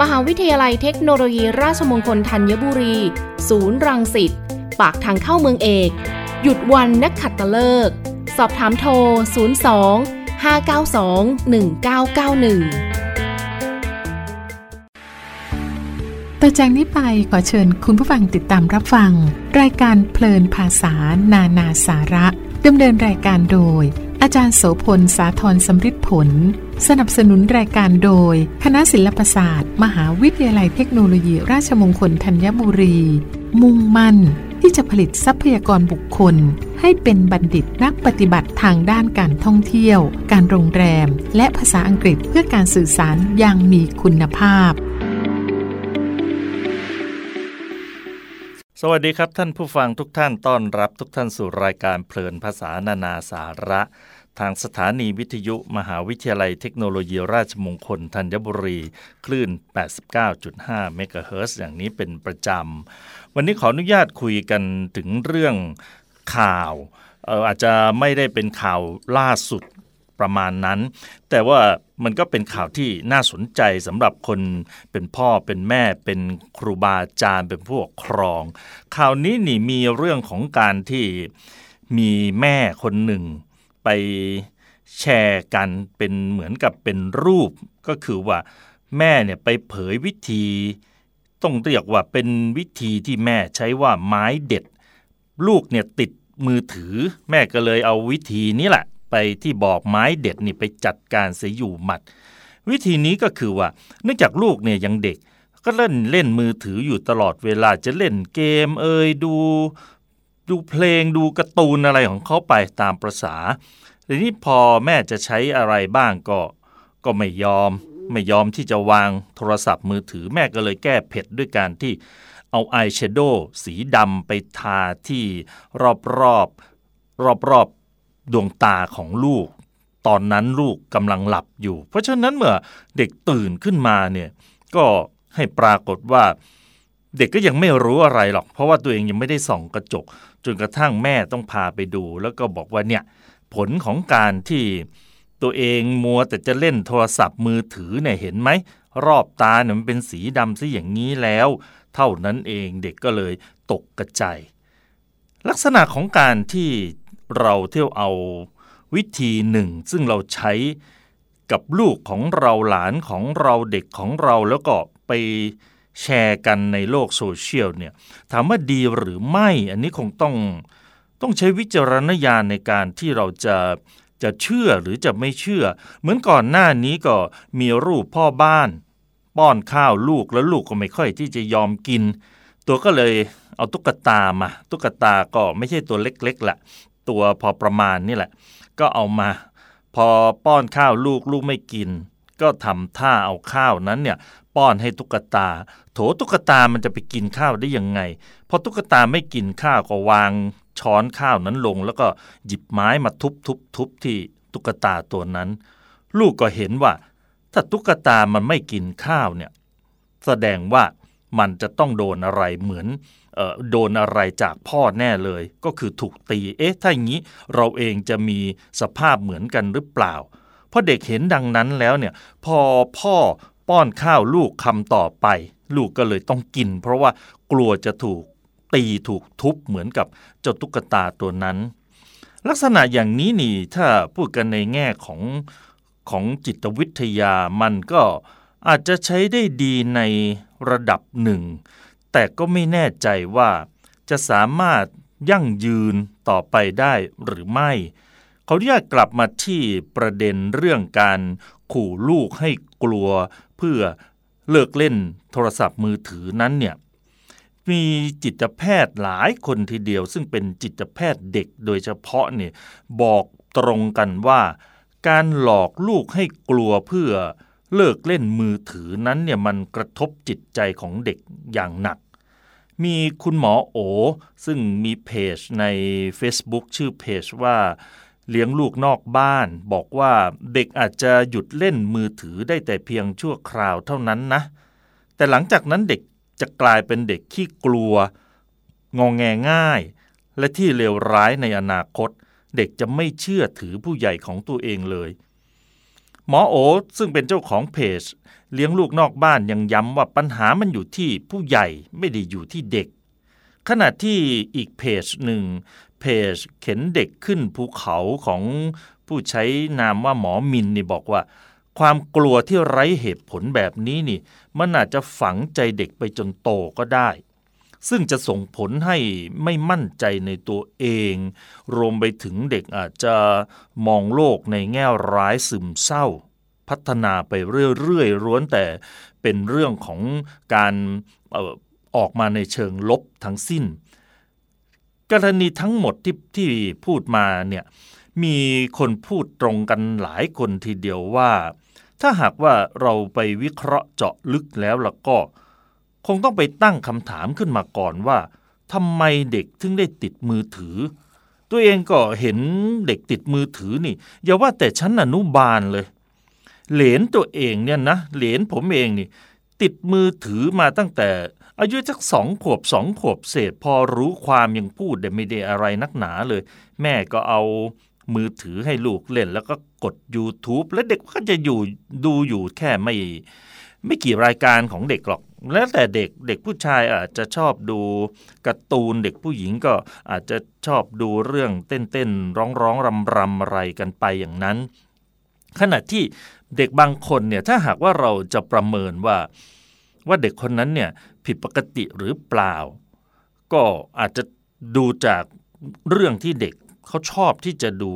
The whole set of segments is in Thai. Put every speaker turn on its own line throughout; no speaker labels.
มหาวิทยาลัยเทคโนโลยีราชมงคลธัญบุรี ศูนย์รังสิต ปากทางเข้าเมืองเอก หยุดวันนักขัดตะเลิก สอบถามโทร 02 592 1991
ต่อจากนี้ไปขอเชิญคุณผู้ฟังติดตามรับฟัง รายการเพลินภาษานานาสาระดำเนินรายการโดย อาจารย์โสพลสาธรสำริดผล สนับสนุนรายการโดย คณะศิลปศาสตร์ มหาวิทยาลัยเทคโนโลยี ราชมงคลธัญบุรี มุ่งมั่น ที่จะผลิตทรัพยากรบุคคล ให้เป็นบัณฑิตนักปฏิบัติทางด้านการท่องเที่ยว การโรงแรม และภาษาอังกฤษเพื่อการสื่อสารอย่างมีคุณภาพ
สวัสดีครับท่านผู้ฟังทุกท่านต้อนรับทุกท่านสู่รายการเพลินภาษานานาสาระ ทางสถานีวิทยุมหาวิทยาลัยเทคโนโลยีราชมงคลธัญบุรี คลื่น 89.5 เมกะเฮิรตซ์อย่างนี้เป็นประจำ วันนี้ขออนุญาตคุยกันถึงเรื่องข่าวอออาจจะไม่ได้เป็นข่าวล่าสุดประมาณนั้น แต่ว่ามันก็เป็นข่าวที่น่าสนใจสำหรับคนเป็นพ่อเป็นแม่เป็นครูบาอาจารย์เป็นผู้ปกครอง ข่าวนี้นี่มีเรื่องของการที่มีแม่คนหนึ่ง ไปแชร์กันเป็นเหมือนกับเป็นรูป ก็คือว่าแม่เนี่ยไปเผยวิธี ต้องเรียกว่าเป็นวิธีที่แม่ใช้ว่าไม้เด็ด ลูกเนี่ยติดมือถือ แม่ก็เลยเอาวิธีนี้แหละ ไปที่บอกไม้เด็ดนี่ไปจัดการเสียอยู่หมัด วิธีนี้ก็คือว่าเนื่องจากลูกเนี่ยยังเด็กก็เล่นเล่นมือถืออยู่ตลอดเวลาจะเล่นเกมเอ่ยดู ดูเพลงดูการ์ตูนอะไรของเขาไปตามประษาทีนี้พอแม่จะใช้อะไรบ้างก็ ก็ไม่ยอม ไม่ยอมที่จะวางโทรศัพท์มือถือแม่ก็เลยแก้เผ็ดด้วยการที่เอาอายแชโดว์สีดำไปทาที่รอบรอบรอบรอบดวงตาของลูก ตอนนั้นลูกกำลังหลับอยู่ เพราะฉะนั้นเมื่อเด็กตื่นขึ้นมาเนี่ยก็ให้ปรากฏว่า เด็กก็ยังไม่รู้อะไรหรอก เพราะว่าตัวเองยังไม่ได้ส่องกระจก จนกระทั่งแม่ต้องพาไปดู แล้วก็บอกว่าเนี่ยผลของการที่ตัวเองมัวแต่จะเล่นโทรศัพท์มือถือเนี่ยเห็นไหม รอบตาเนี่ยมันเป็นสีดำซะอย่างนี้แล้ว เท่านั้นเองเด็กก็เลยตกกระจายลักษณะของการที่เราเที่ยวเอาวิธีหนึ่ง ซึ่งเราใช้กับลูกของเราหลานของเราเด็กของเราแล้วก็ไป แชร์กันในโลกโซเชียลเนี่ยถามว่าดีหรือไม่ อันนี้คงต้องต้องใช้วิจารณญาณในการที่เราจะจะเชื่อหรือจะไม่เชื่อ เหมือนก่อนหน้านี้ก็มีรูปพ่อบ้าน ป้อนข้าวลูกแล้วลูกก็ไม่ค่อยที่จะยอมกิน ตัวก็เลยเอาตุ๊กตามาตุ๊กตาก็ไม่ใช่ตัวเล็กๆแหละตัวพอประมาณนี่แหละ ก็เอามา พอป้อนข้าวลูกลูกไม่กิน ก็ทำท่าเอาข้าวนั้นเนี่ย ป้อนให้ตุ๊กตา โถตุ๊กตามันจะไปกินข้าวได้ยังไงพอตุ๊กตาไม่กินข้าวก็วางช้อนข้าวนั้นลง แล้วก็หยิบไม้มาทุบทุบทุบที่ตุ๊กตาตัวนั้น ลูกก็เห็นว่า ถ้าตุ๊กตามันไม่กินข้าวเนี่ยแสดงว่ามันจะต้องโดนอะไรเหมือนออโดนอะไรจากพ่อแน่เลย ก็คือถูกตีเอ๊ะถ้าอย่างนี้เราเองจะมีสภาพเหมือนกันหรือเปล่าพอเด็กเห็นดังนั้นแล้วเนี่ยพอพ่อ ป้อนข้าวลูกคำต่อไป ลูกก็เลยต้องกิน เพราะว่ากลัวจะถูกตีถูกทุบเหมือนกับเจ้าตุ๊กตาตัวนั้น ลักษณะอย่างนี้นี่ถ้าพูดกันในแง่ของของจิตวิทยามันก็อาจจะใช้ได้ดีในระดับหนึ่ง แต่ก็ไม่แน่ใจว่าจะสามารถยั่งยืนต่อไปได้หรือไม่ เขาอยากกลับมาที่ประเด็นเรื่องการขู่ลูกให้กลัว เพื่อเลิกเล่นโทรศัพท์มือถือนั้นเนี่ยมีจิตแพทย์หลายคนทีเดียว ซึ่งเป็นจิตแพทย์เด็กโดยเฉพาะเนี่ยบอกตรงกันว่าการหลอกลูกให้กลัวเพื่อเลิกเล่นมือถือนั้นเนี่ยมันกระทบจิตใจของเด็กอย่างหนัก มีคุณหมอโอ ซึ่งมีเพจใน Facebook ชื่อเพจว่า เลี้ยงลูกนอกบ้าน บอกว่าเด็กอาจจะหยุดเล่นมือถือได้แต่เพียงชั่วคราวเท่านั้นนะ แต่หลังจากนั้นเด็กจะกลายเป็นเด็กขี้กลัว งองแงง่าย และที่เลวร้ายในอนาคต เด็กจะไม่เชื่อถือผู้ใหญ่ของตัวเองเลย หมอโอซึ่งเป็นเจ้าของเพจ เลี้ยงลูกนอกบ้านยังย้ำว่าปัญหามันอยู่ที่ผู้ใหญ่ไม่ได้อยู่ที่เด็กขณะที่อีกเพจหนึ่ง เพจเข็นเด็กขึ้นภูเขาของผู้ใช้นามว่าหมอมินนี่บอกว่า ความกลัวที่ไร้เหตุผลแบบนี้นี่ มันอาจจะฝังใจเด็กไปจนโตก็ได้ ซึ่งจะส่งผลให้ไม่มั่นใจในตัวเอง รวมไปถึงเด็กอาจจะมองโลกในแง่ร้ายซึมเศร้า พัฒนาไปเรื่อยๆร้วนแต่เป็นเรื่องของการออกมาในเชิงลบทั้งสิ้น กรณีทั้งหมดที่ที่พูดมาเนี่ยมีคนพูดตรงกันหลายคนทีเดียวว่า ถ้าหากว่าเราไปวิเคราะห์เจาะลึกแล้วล่ะก็ คงต้องไปตั้งคำถามขึ้นมาก่อนว่าทำไมเด็กถึงได้ติดมือถือ ตัวเองก็เห็นเด็กติดมือถือนี่ อย่าว่าแต่ชั้นอนุบาลเลย เหลนตัวเองเนี่ยนะเหลนผมเองนี่ ติดมือถือมาตั้งแต่ อายุสักสองขวบสองขวบเศษ พอรู้ความยังพูดแต่ไม่ได้อะไรนักหนาเลย แม่ก็เอามือถือให้ลูกเล่น แล้วก็กด YouTube และเด็กก็จะอยู่ดูอยู่แค่ไม่ไม่กี่รายการของเด็กหรอก แล้วแต่เด็กเด็กผู้ชายอาจจะชอบดูการ์ตูนเด็กผู้หญิงก็อาจจะชอบดูเรื่องเต้นเต้นร้องร้องรำรำอะไรกันไปอย่างนั้น ขณะที่เด็กบางคนเนี่ยถ้าหากว่าเราจะประเมินว่าว่าเด็กคนนั้นเนี่ย ผิดปกติหรือเปล่า ก็อาจจะดูจากเรื่องที่เด็กเขาชอบที่จะดู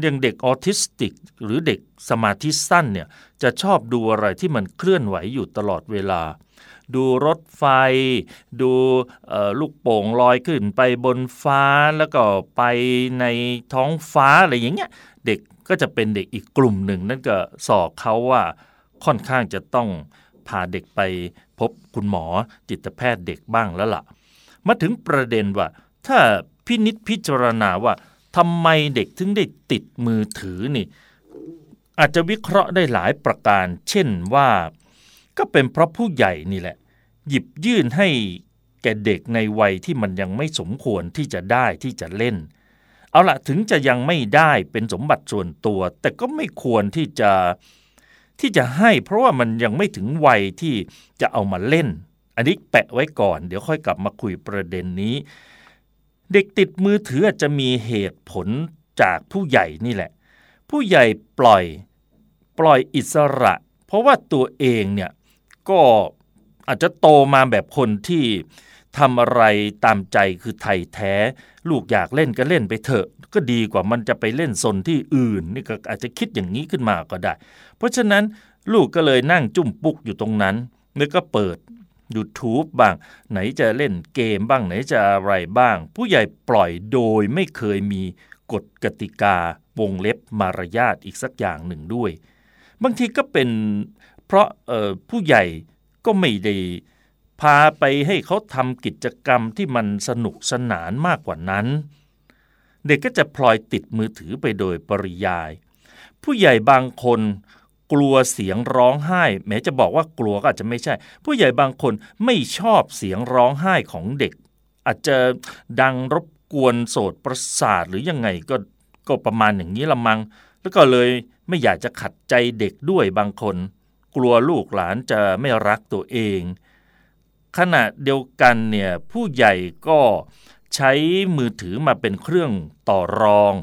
อย่างเด็กออทิสติก หรือเด็กสมาธิสั้นเนี่ยจะชอบดูอะไรที่มันเคลื่อนไหวอยู่ตลอดเวลา ดูรถไฟ ดูลูกโป่งลอยขึ้นไปบนฟ้าแล้วก็ไปในท้องฟ้าอะไรอย่างเงี้ยเด็กก็จะเป็นเด็กอีกกลุ่มหนึ่ง นั่นก็สอกเขาว่าค่อนข้างจะต้องพาเด็กไป พบคุณหมอจิตแพทย์เด็กบ้างแล้วละ่ะ มาถึงประเด็นว่า ถ้าพินิษพิจารณาว่าทำไมเด็กถึงได้ติดมือถือนี่ อาจจะวิเคราะห์ได้หลายประการ เช่นว่า ก็เป็นเพราะผู้ใหญ่นี่แหละ หยิบยื่นให้แก่เด็กในวัยที่มันยังไม่สมควรที่จะได้ที่จะเล่น เอาละถึงจะยังไม่ได้เป็นสมบัติส่วนตัว แต่ก็ไม่ควรที่จะ ที่จะให้เพราะว่ามันยังไม่ถึงวัยที่จะเอามาเล่น อันนี้แปะไว้ก่อน เดี๋ยวค่อยกลับมาคุยประเด็นนี้ เด็กติดมือถืออาจจะมีเหตุผลจากผู้ใหญ่นี่แหละ ผู้ใหญ่ปล่อยปล่อยอิสระ เพราะว่าตัวเองเนี่ยก็อาจจะโตมาแบบคนที่ ทำอะไรตามใจคือไทยแท้ ลูกอยากเล่นก็เล่นไปเถอะ ก็ดีกว่ามันจะไปเล่นสนที่อื่นนี่ก็อาจจะคิดอย่างนี้ขึ้นมาก็ได้ เพราะฉะนั้นลูกก็เลยนั่งจุ่มปุกอยู่ตรงนั้นแล้วก็เปิด YouTube บ้าง ไหนจะเล่นเกมบ้างไหนจะอะไรบ้าง ผู้ใหญ่ปล่อยโดยไม่เคยมีกฎกติกาวงเล็บมารยาทอีกสักอย่างหนึ่งด้วย บางทีก็เป็นเพราะผู้ใหญ่ก็ไม่ได้ พาไปให้เขาทำกิจกรรมที่มันสนุกสนานมากกว่านั้น เด็กก็จะพลอยติดมือถือไปโดยปริยาย ผู้ใหญ่บางคนกลัวเสียงร้องไห้ แม้จะบอกว่ากลัวก็อาจจะไม่ใช่ ผู้ใหญ่บางคนไม่ชอบเสียงร้องไห้ของเด็ก อาจจะดังรบกวนโสดประสาทหรือยังไงก็ก็ประมาณอย่างนี้ละมัง แล้วก็เลยไม่อยากจะขัดใจเด็กด้วยบางคน กลัวลูกหลานจะไม่รักตัวเอง ขณะเดียวกันเนี่ยผู้ใหญ่ก็ใช้มือถือมาเป็นเครื่องต่อรอง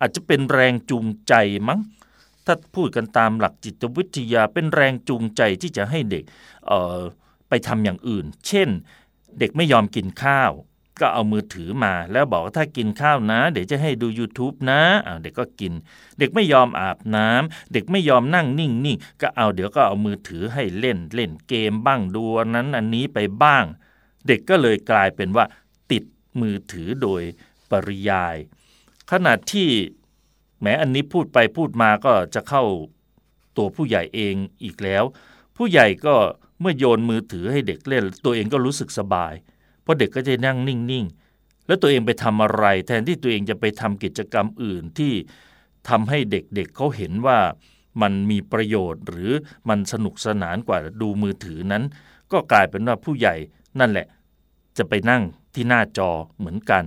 อาจจะเป็นแรงจูงใจมั้ง ถ้าพูดกันตามหลักจิตวิทยาเป็นแรงจูงใจที่จะให้เด็กไปทำอย่างอื่น เช่น เด็กไม่ยอมกินข้าว ก็เอามือถือมาแล้วบอกว่าถ้ากินข้าวนะ เดี๋ยวจะให้ดู YouTube นะะเด็กก็กิน เด็กไม่ยอมอาบน้ำเด็กไม่ยอมนั่งนิ่งนิ่งก็เอาเดี๋ยวก็เอามือถือให้เล่นเล่นเกมบ้างดูนั้นอันนี้ไปบ้าง เด็กก็เลยกลายเป็นว่า ติดมือถือโดยปริยายขณะที่แม้อันนี้พูดไปพูดมาก็จะเข้าตัวผู้ใหญ่เองอีกแล้ว ผู้ใหญ่ก็เมื่อโยนมือถือให้เด็กเล่น ตัวเองก็รู้สึกสบาย ราะเด็กก็จะนั่งนิ่งๆ แล้วตัวเองไปทำอะไร แทนที่ตัวเองจะไปทำกิจกรรมอื่นที่ทำให้เด็กๆเเขาเห็นว่ามันมีประโยชน์หรือมันสนุกสนานกว่าดูมือถือนั้น ก็กลายเป็นว่าผู้ใหญ่นั่นแหละ จะไปนั่งที่หน้าจอเหมือนกัน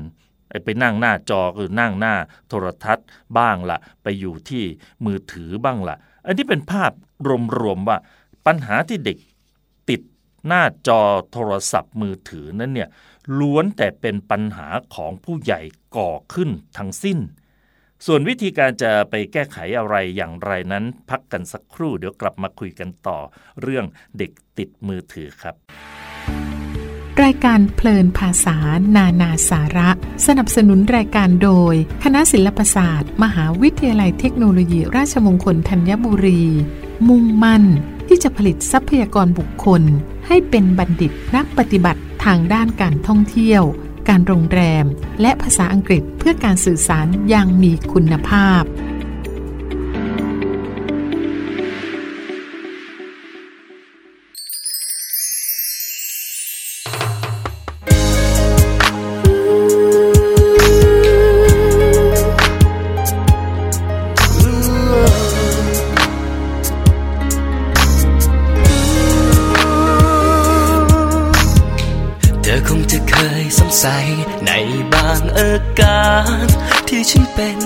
ไปนั่งหน้าจอคือนั่งหน้าโทรทัศน์บ้างละไปอยู่ที่มือถือบ้างละอันนี้เป็นภาพรวมๆว่าปัญหาที่เด็ก หน้าจอโทรศัพท์มือถือนั้นเนี่ยล้วนแต่เป็นปัญหาของผู้ใหญ่ก่อขึ้นทั้งสิ้น ส่วนวิธีการจะไปแก้ไขอะไรอย่างไรนั้น พักกันสักครู่เดี๋ยวกลับมาคุยกันต่อ เรื่องเด็กติดมือถือครับ
รายการเพลินภาษา นานาสาระ สนับสนุนรายการโดย คณะศิลปศาสตร์ มหาวิทยาลัยเทคโนโลยี ราชมงคลธัญบุรี มุ่งมั่น ที่จะผลิตทรัพยากรบุคคล ให้เป็นบัณฑิตนักปฏิบัติทางด้านการท่องเที่ยว การโรงแรม และภาษาอังกฤษเพื่อการสื่อสารอย่างมีคุณภาพ
ยสงสัยในบางอาการที่
ฉัน
เป็น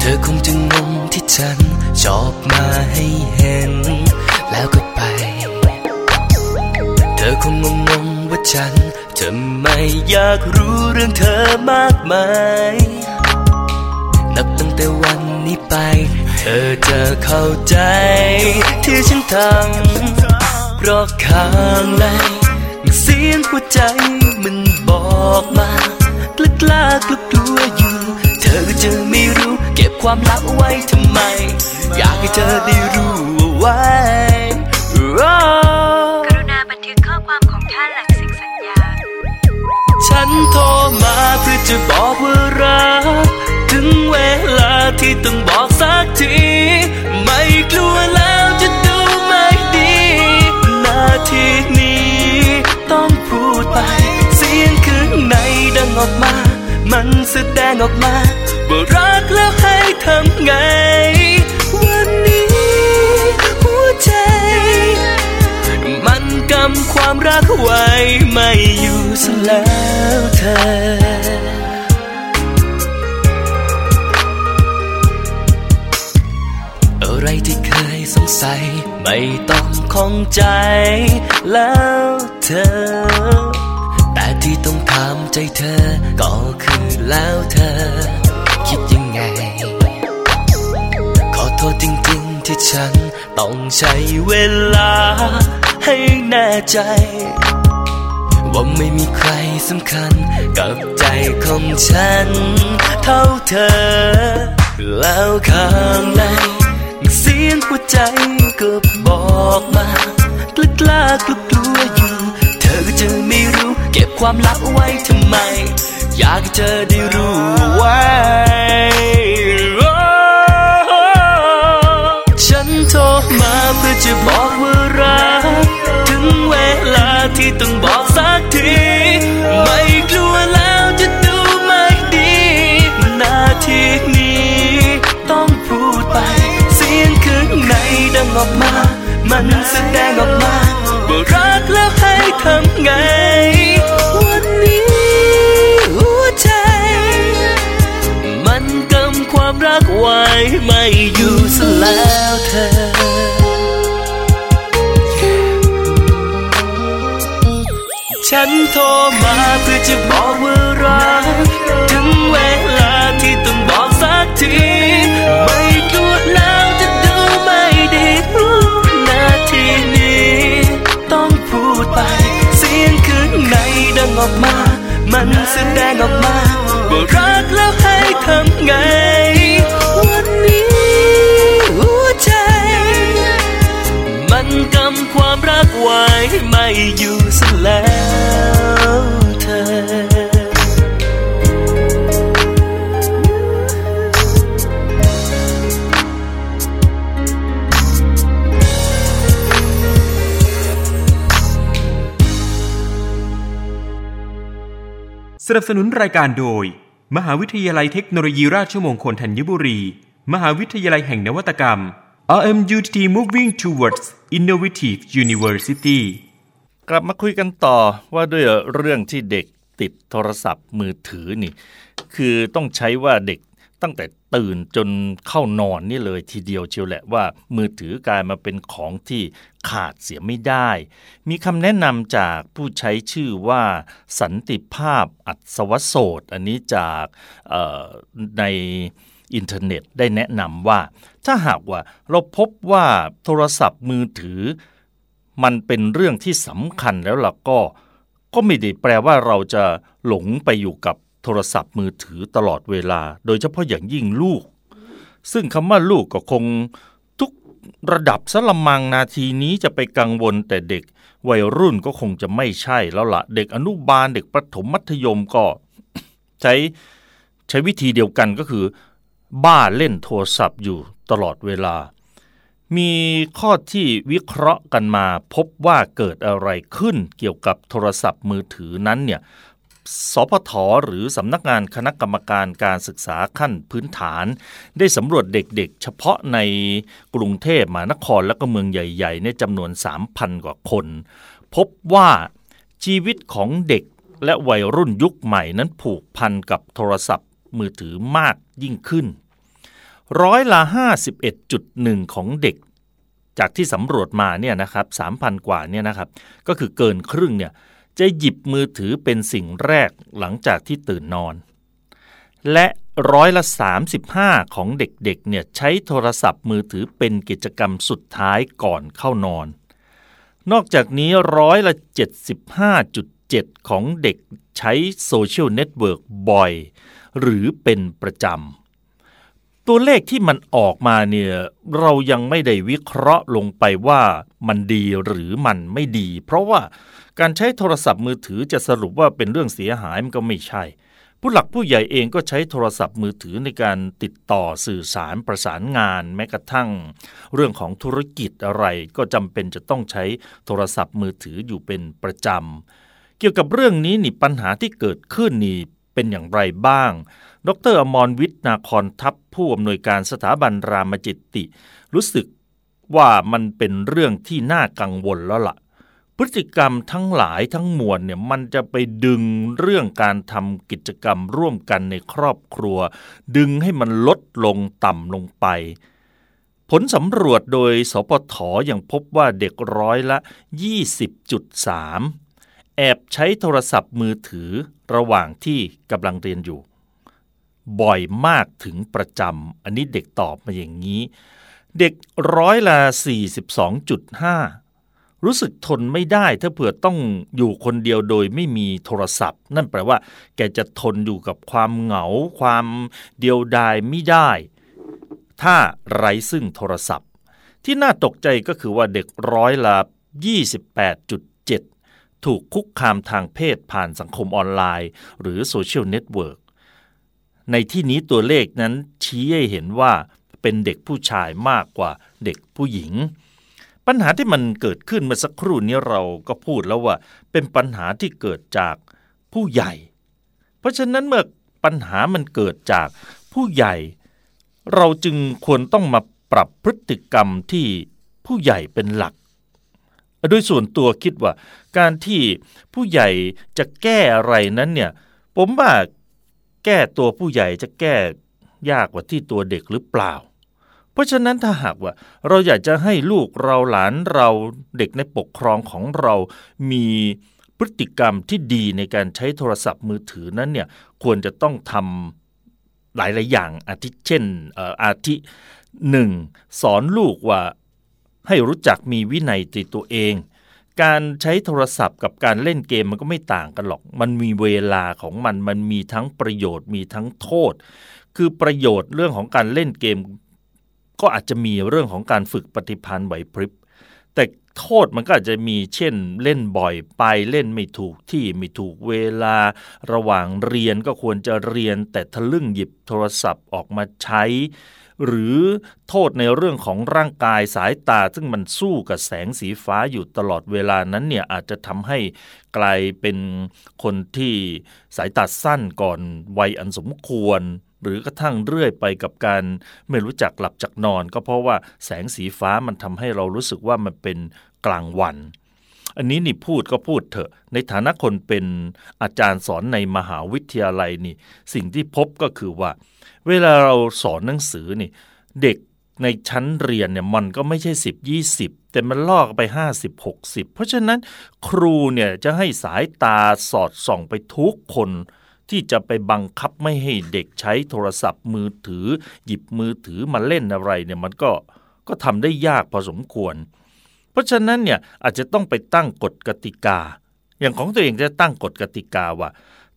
เธอคงจะงงที่ฉัน
ชอบมาให้เห็น แล้วก็ไป เธ
อคงงงๆว่าฉันจะไมอยากรู้เรื่องเธอมากมายนับตั้งแต่วันนี้ไป เธอจะเข้าใจที่ฉันทำเพราะข้างใน สียงหัวใจมันบอกมากล้ากล้ากลัวกลัวอยู่ เธอก็จะไม่รู้เก็บความลับไว้ทำไม อยากให้เธอได้รู้เอาไว้
กรุณาบันทึกข้อความของท่านหลังเสียงสัญญา
ฉันโทรมาเพื่อจะบอกว่ารัก ถึงเวลาที่ต้องบอกสักที ไม่กลัวแล้ว ออกมา มันแสดงออกมา ว่ารักแล้วให้ทำไง วันนี้ หัวใจ มันกำความรักไว้ไม่อยู่ซะแล้วเธออะไรที่เคยสงสัย ไม่ต้องข้องใจแล้วเธอ ใจเธอ ก็คือแล้วเธอ คิดยังไง ขอโทษจริงๆที่ฉันต้องใช้เวลา ให้แน่ใจ ว่าไม่มีใครสำคัญ กับใจของฉัน เท่าเธอ แล้วข้างในเสียงหัวใจก็บอกมากล้ากลากลัวกลัวอยู่ อก็จะไม่รู้ เก็บความลับไว้ทำไม อยากให้เธอได้รู้ไว้ฉันโทรมาเพื่อจะบอกว่ารัก ถึงเวลาที่ต้องบอกสักที ไม่กลัวแล้วจะดูไม่ดีนาทีนี้ ต้องพูดไป เสียงข้างในดังออกมา มันแสดงออกมา ไว้ไม่อยู่ซะแล้วเธอฉันโทรมาเพื่อจะบอกว่ารักถึงเวลาที่ต้องบอกสักที ไม่กลัวแล้วจะดูไม่ดีนาทีนี้ ต้องพูดไป เสียงข้างในดังออกมา มันแสดงออกมาว่ารักแล้วให้ทำไง นั
บสนุนรายการโดย มหาวิทยาลัยเทคโนโลยีราชมงคลธัญบุรี มหาวิทยาลัยแห่งนวัตกรรม RMUTT Moving Towards Innovative University
กลับมาคุยกันต่อว่าด้วยเรื่องที่เด็กติดโทรศัพท์มือถือนี่ คือต้องใช้ว่าเด็กตั้งแต่ ตื่นจนเข้านอนนี่เลยทีเดียวเชียวแหละว่า มือถือกลายมาเป็นของที่ขาดเสียไม่ได้ มีคำแนะนำจากผู้ใช้ชื่อว่าสันติภาพอัศวโสดอันนี้จากในอินเทอร์เน็ตได้แนะนำว่า ถ้าหากว่าเราพบว่าโทรศัพท์มือถือ มันเป็นเรื่องที่สำคัญแล้วล่ะก็ ก็ไม่ได้แปลว่าเราจะหลงไปอยู่กับ โทรศัพท์มือถือตลอดเวลา โดยเฉพาะอย่างยิ่งลูก ซึ่งคำว่าลูกก็คงทุกระดับสละมังนาทีนี้จะไปกังวลแต่เด็ก วัยรุ่นก็คงจะไม่ใช่แล้วละ่ะ เด็กอนุบาลเด็กประถมมัธยมก็ ใช้ใช้วิธีเดียวกันก็คือ บ้าเล่นโทรศัพท์อยู่ตลอดเวลา มีข้อที่วิเคราะห์กันมาพบว่าเกิดอะไรขึ้นเกี่ยวกับโทรศัพท์มือถือนั้นเนี่ย สพทหรือสำนักงานคณะกรรมการการศึกษาขั้นพื้นฐาน ได้สำรวจเด็กๆ เฉพาะในกรุงเทพมหานครและก็เมืองใหญ่ๆในจำนวน 3,000 กว่าคน พบว่าชีวิตของเด็กและวัยรุ่นยุคใหม่นั้นผูกพันกับโทรศัพท์มือถือมากยิ่งขึ้น ร้อยละ 51.1 ของเด็ก จากที่สำรวจมาเนี่ยนะครับ3,000 กว่าเนี่ยนะครับ ก็คือเกินครึ่งเนี่ย จะหยิบมือถือเป็นสิ่งแรกหลังจากที่ตื่นนอน และร้อยละ 35 ของเด็กๆเนี่ยใช้โทรศัพท์มือถือเป็นกิจกรรมสุดท้ายก่อนเข้านอน นอกจากนี้ร้อยละ 75.7 ของเด็กใช้โซเชียลเน็ตเวิร์กบ่อย หรือเป็นประจำ ตัวเลขที่มันออกมาเนี่ยเรายังไม่ได้วิเคราะห์ลงไปว่ามันดีหรือมันไม่ดี เพราะว่า การใช้โทรศัพท์มือถือจะสรุปว่าเป็นเรื่องเสียหายมันก็ไม่ใช่ ผู้หลักผู้ใหญ่เองก็ใช้โทรศัพท์มือถือในการติดต่อสื่อสารประสานงาน แม้กระทั่ง เรื่องของธุรกิจอะไรก็จำเป็นจะต้องใช้โทรศัพท์มือถืออยู่เป็นประจำเกี่ยวกับเรื่องนี้นี่ปัญหาที่เกิดขึ้นนี่เป็นอย่างไรบ้าง ดรอมรวิทย์นาคอนทัพผู้อำนวยการสถาบันรามจิตติ รู้สึกว่ามันเป็นเรื่องที่น่ากังวลแล้วละ่ะ พฤติกรรมทั้งหลายทั้งมวลเนี่ยมันจะไปดึงเรื่องการทำกิจกรรมร่วมกันในครอบครัว ดึงให้มันลดลงต่ำลงไป ผลสำรวจโดยสปทอยังพบว่าเด็กร้อยละ 20.3 แอบใช้โทรศัพท์มือถือระหว่างที่กำลังเรียนอยู่ บ่อยมากถึงประจำอันนี้เด็กตอบมาอย่างนี้ เด็กร้อยละ 42.5 รู้สึกทนไม่ได้ ถ้าเผื่อต้องอยู่คนเดียวโดยไม่มีโทรศัพท์ นั่นแปลว่า แกจะทนอยู่กับความเหงา ความเดียวดายไม่ได้ ถ้าไร้ซึ่งโทรศัพท์ ที่น่าตกใจก็คือว่าเด็กร้อยละ28.7 ถูกคุกคามทางเพศผ่านสังคมออนไลน์ หรือโซเชียลเน็ตเวิร์กในที่นี้ตัวเลขนั้นชี้ให้เห็นว่าเป็นเด็กผู้ชายมากกว่าเด็กผู้หญิง ปัญหาที่มันเกิดขึ้นเมื่อสักครู่นี้เราก็พูดแล้วว่า เป็นปัญหาที่เกิดจากผู้ใหญ่ เพราะฉะนั้นเมื่อปัญหามันเกิดจากผู้ใหญ่ เราจึงควรต้องมาปรับพฤติกรรมที่ผู้ใหญ่เป็นหลัก โดยส่วนตัวคิดว่า การที่ผู้ใหญ่จะแก้อะไรนั้นเนี่ยผมว่าแก้ตัวผู้ใหญ่จะแก้ยากกว่าที่ตัวเด็กหรือเปล่า เพราะฉะนั้นถ้าหากว่าเราอยากจะให้ลูกเราหลานเราเด็กในปกครองของเรามีพฤติกรรมที่ดีในการใช้โทรศัพท์มือถือนั้นเนี่ยควรจะต้องทำหลายหลายอย่างอาทิเช่นอาทิหนึ่งสอนลูกว่าให้รู้จักมีวินัยในตัวเอง การใช้โทรศัพท์กับการเล่นเกมมันก็ไม่ต่างกันหรอก มันมีเวลาของมัน มันมีทั้งประโยชน์มีทั้งโทษ คือประโยชน์เรื่องของการเล่นเกม ก็อาจจะมีเรื่องของการฝึกปฏิพันธ์ไหวพริบ แต่โทษมันก็อาจจะมีเช่นเล่นบ่อยไปเล่นไม่ถูกที่ไม่ถูกเวลา ระหว่างเรียนก็ควรจะเรียนแต่ทะลึ่งหยิบโทรศัพท์ออกมาใช้ หรือโทษในเรื่องของร่างกายสายตา ซึ่งมันสู้กับแสงสีฟ้าอยู่ตลอดเวลานั้นเนี่ยอาจจะทำให้กลายเป็นคนที่สายตาสั้นก่อนวัยอันสมควร หรือกระทั่งเรื่อยไปกับการไม่รู้จักหลับจักนอน ก็เพราะว่าแสงสีฟ้ามันทำให้เรารู้สึกว่ามันเป็นกลางวัน อันนี้นี่พูดก็พูดเถอะ ในฐานะคนเป็นอาจารย์สอนในมหาวิทยาลัยนี่ สิ่งที่พบก็คือว่า เวลาเราสอนหนังสือนี่ เด็กในชั้นเรียนเนี่ยมันก็ไม่ใช่ 10 20 แต่มันลอกไป 50 60 เพราะฉะนั้นครูเนี่ยจะให้สายตาสอดส่องไปทุกคน ที่จะไปบังคับไม่ให้เด็กใช้โทรศัพท์มือถือ หยิบมือถือมาเล่นอะไรเนี่ยมันก็ก็ทำได้ยากพอสมควร เพราะฉะนั้นเนี่ยอาจจะต้องไปตั้งกฎกติกา อย่างของตัวเองจะตั้งกฎกติกาว่า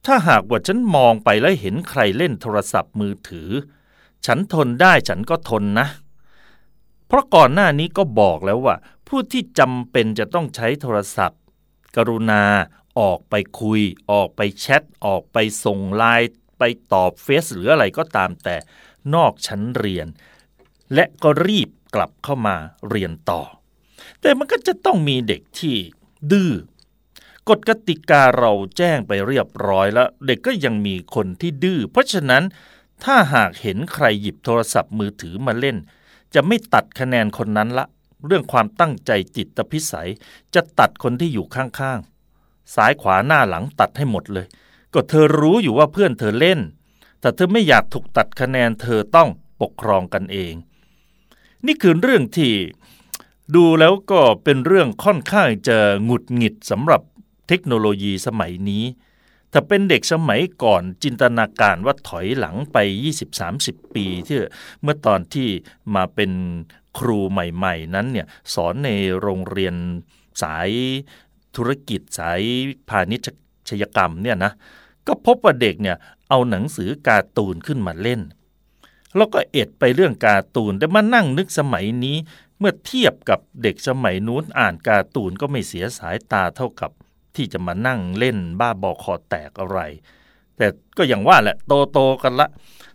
ถ้าหากว่าฉันมองไปแล้วเห็นใครเล่นโทรศัพท์มือถือ ฉันทนได้ฉันก็ทนนะ เพราะก่อนหน้านี้ก็บอกแล้วว่า ผู้ที่จำเป็นจะต้องใช้โทรศัพท์ กรุณา ออกไปคุย ออกไปแชท ออกไปส่งไลน์ไปตอบเฟซหรืออะไรก็ตามแต่นอกชั้นเรียน และก็รีบกลับเข้ามาเรียนต่อ แต่มันก็จะต้องมีเด็กที่ดื้อกฎกติกาเราแจ้งไปเรียบร้อยแล้ว เด็กก็ยังมีคนที่ดื้อเพราะฉะนั้นถ้าหากเห็นใครหยิบโทรศัพท์มือถือมาเล่น จะไม่ตัดคะแนนคนนั้นละ เรื่องความตั้งใจจิตพิสัย จะตัดคนที่อยู่ข้างๆ ซ้ายขวาหน้าหลังตัดให้หมดเลย ก็เธอรู้อยู่ว่าเพื่อนเธอเล่น แต่เธอไม่อยากถูกตัดคะแนนเธอต้องปกครองกันเอง นี่คือเรื่องที่ดูแล้วก็เป็นเรื่องค่อนข้างจะหงุดหงิดสำหรับเทคโนโลยีสมัยนี้ ถ้าเป็นเด็กสมัยก่อนจินตนาการว่าถอยหลังไป 20-30 ปีที่เมื่อตอนที่มาเป็นครูใหม่ ๆ นั้นเนี่ยสอนในโรงเรียนสาย ธุรกิจสายพาณิชยกรรมเนี่ยนะก็พบว่าเด็กเนี่ยเอาหนังสือการ์ตูนขึ้นมาเล่น แล้วก็เอ็ดไปเรื่องการ์ตูนแต่มานั่งนึกสมัยนี้ เมื่อเทียบกับเด็กสมัยนู้นอ่านการ์ตูนก็ไม่เสียสายตาเท่ากับ ที่จะมานั่งเล่นบ้าบอคอแตกอะไร แต่ก็อย่างว่าแหละโตโตกันละ